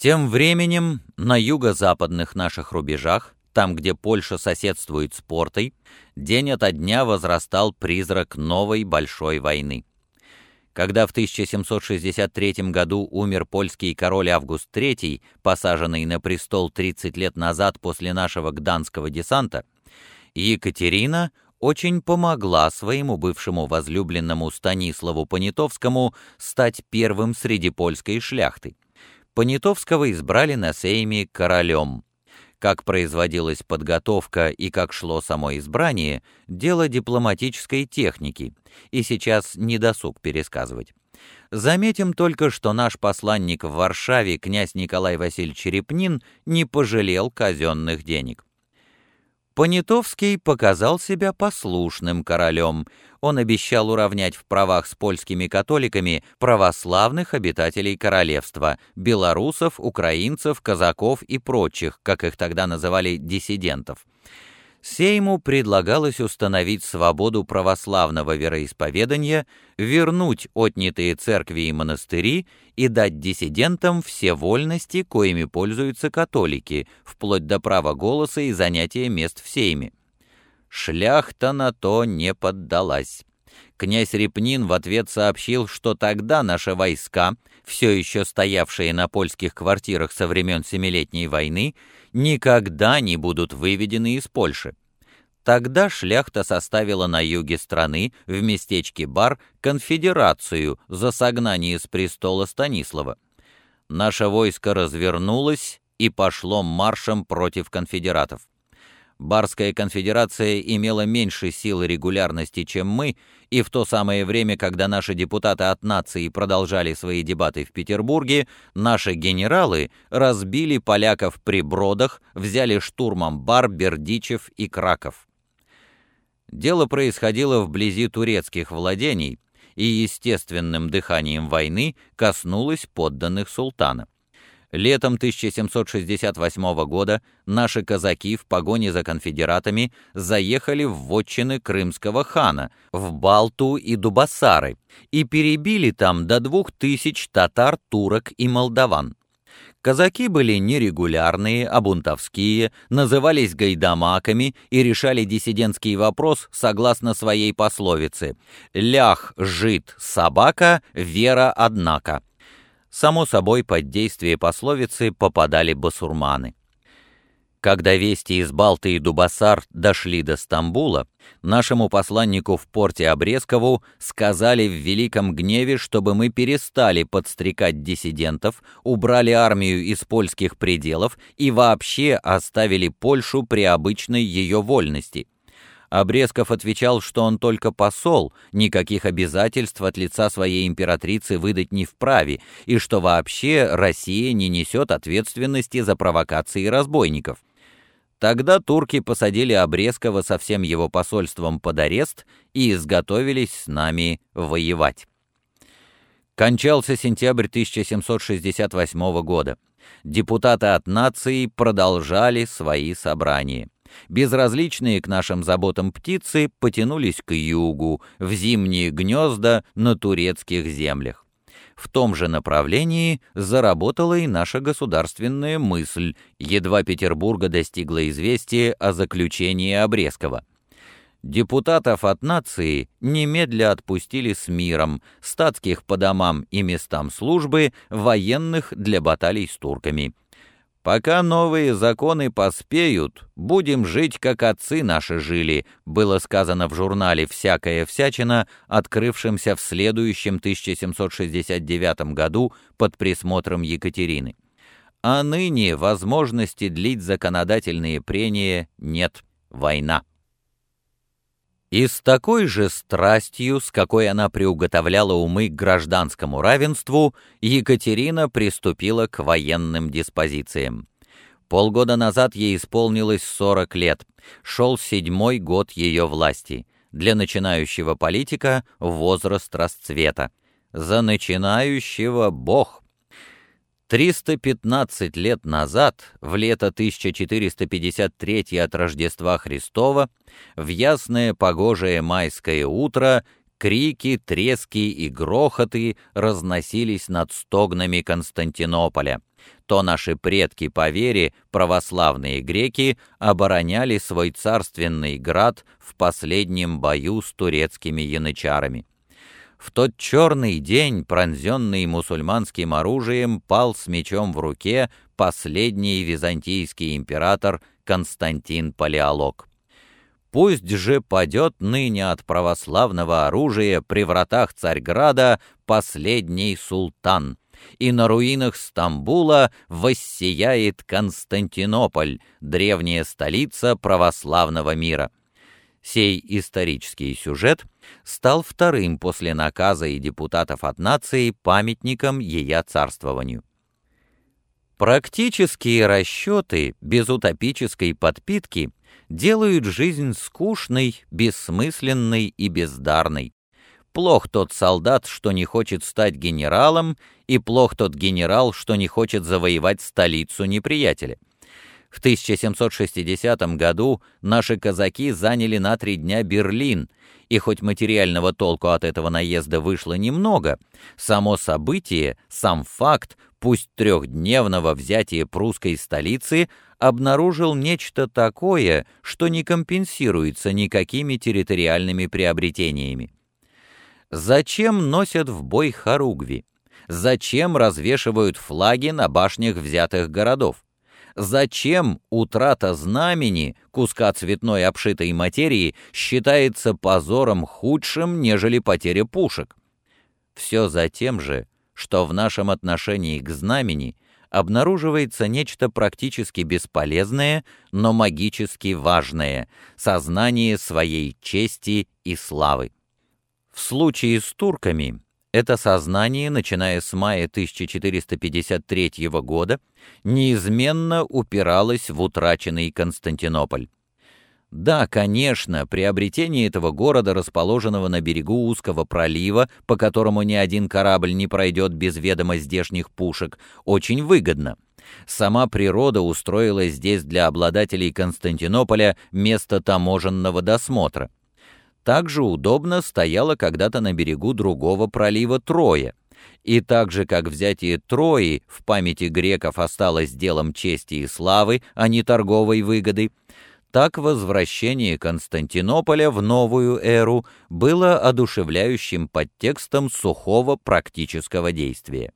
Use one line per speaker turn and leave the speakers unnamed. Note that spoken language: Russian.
Тем временем на юго-западных наших рубежах, там, где Польша соседствует с Портой, день ото дня возрастал призрак новой большой войны. Когда в 1763 году умер польский король Август III, посаженный на престол 30 лет назад после нашего гданского десанта, Екатерина очень помогла своему бывшему возлюбленному Станиславу Понятовскому стать первым среди польской шляхты. Понятовского избрали на сейме королем. Как производилась подготовка и как шло само избрание – дело дипломатической техники, и сейчас не досуг пересказывать. Заметим только, что наш посланник в Варшаве, князь Николай Васильевич Черепнин, не пожалел казенных денег. Понятовский показал себя послушным королем. Он обещал уравнять в правах с польскими католиками православных обитателей королевства, белорусов, украинцев, казаков и прочих, как их тогда называли, диссидентов. Сейму предлагалось установить свободу православного вероисповедания, вернуть отнятые церкви и монастыри и дать диссидентам все вольности, коими пользуются католики, вплоть до права голоса и занятия мест в Сейме. Шляхта на то не поддалась. Князь Репнин в ответ сообщил, что тогда наши войска, все еще стоявшие на польских квартирах со времен Семилетней войны, никогда не будут выведены из Польши. Тогда шляхта составила на юге страны, в местечке Бар, конфедерацию за согнание с престола Станислава. Наше войско развернулось и пошло маршем против конфедератов. Барская конфедерация имела меньше сил и регулярности, чем мы, и в то самое время, когда наши депутаты от нации продолжали свои дебаты в Петербурге, наши генералы разбили поляков при Бродах, взяли штурмом Бар, Бердичев и Краков. Дело происходило вблизи турецких владений и естественным дыханием войны коснулось подданных султана. Летом 1768 года наши казаки в погоне за конфедератами заехали в вотчины крымского хана, в Балту и Дубасары, и перебили там до двух тысяч татар, турок и молдаван. Казаки были нерегулярные, а назывались гайдамаками и решали диссидентский вопрос согласно своей пословице «Лях, жид, собака, вера, однако». Само собой, под действие пословицы попадали басурманы. Когда вести из Балты и Дубасар дошли до Стамбула, нашему посланнику в порте Обрезкову сказали в великом гневе, чтобы мы перестали подстрекать диссидентов, убрали армию из польских пределов и вообще оставили Польшу при обычной ее вольности – Обрезков отвечал, что он только посол, никаких обязательств от лица своей императрицы выдать не вправе, и что вообще Россия не несет ответственности за провокации разбойников. Тогда турки посадили Обрезкова со всем его посольством под арест и изготовились с нами воевать. Кончался сентябрь 1768 года. Депутаты от нации продолжали свои собрания. Безразличные к нашим заботам птицы потянулись к югу, в зимние гнезда на турецких землях. В том же направлении заработала и наша государственная мысль, едва Петербурга достигла известие о заключении Обрезкова. Депутатов от нации немедля отпустили с миром, статских по домам и местам службы, военных для баталий с турками. «Пока новые законы поспеют, будем жить, как отцы наши жили», было сказано в журнале «Всякая всячина», открывшемся в следующем 1769 году под присмотром Екатерины. А ныне возможности длить законодательные прения нет. Война. И с такой же страстью, с какой она приуготовляла умы к гражданскому равенству, Екатерина приступила к военным диспозициям. Полгода назад ей исполнилось 40 лет, шел седьмой год ее власти. Для начинающего политика возраст расцвета. За начинающего Бог. 315 лет назад, в лето 1453 от Рождества Христова, в ясное погожее майское утро крики, трески и грохоты разносились над стогнами Константинополя. то наши предки по вере, православные греки, обороняли свой царственный град в последнем бою с турецкими янычарами. В тот черный день, пронзенный мусульманским оружием, пал с мечом в руке последний византийский император Константин Палеолог. Пусть же падет ныне от православного оружия при вратах Царьграда последний султан, и на руинах Стамбула воссияет Константинополь, древняя столица православного мира. Сей исторический сюжет стал вторым после наказа и депутатов от нации памятником ее царствованию. Практические расчеты без утопической подпитки делают жизнь скучной, бессмысленной и бездарной. Плох тот солдат, что не хочет стать генералом, и плох тот генерал, что не хочет завоевать столицу неприятеля. В 1760 году наши казаки заняли на три дня Берлин, и хоть материального толку от этого наезда вышло немного, само событие, сам факт, пусть трехдневного взятия прусской столицы, обнаружил нечто такое, что не компенсируется никакими территориальными приобретениями. Зачем носят в бой хоругви? Зачем развешивают флаги на башнях взятых городов? Зачем утрата знамени, куска цветной обшитой материи, считается позором худшим, нежели потеря пушек? Все за тем же, что в нашем отношении к знамени обнаруживается нечто практически бесполезное, но магически важное — сознание своей чести и славы. В случае с турками это сознание, начиная с мая 1453 года, неизменно упиралось в утраченный Константинополь. Да, конечно, приобретение этого города, расположенного на берегу узкого пролива, по которому ни один корабль не пройдет без ведома здешних пушек, очень выгодно. Сама природа устроила здесь для обладателей Константинополя место таможенного досмотра также удобно стояла когда-то на берегу другого пролива Троя. И так же, как взятие Трои в памяти греков осталось делом чести и славы, а не торговой выгоды, так возвращение Константинополя в новую эру было одушевляющим подтекстом сухого практического действия.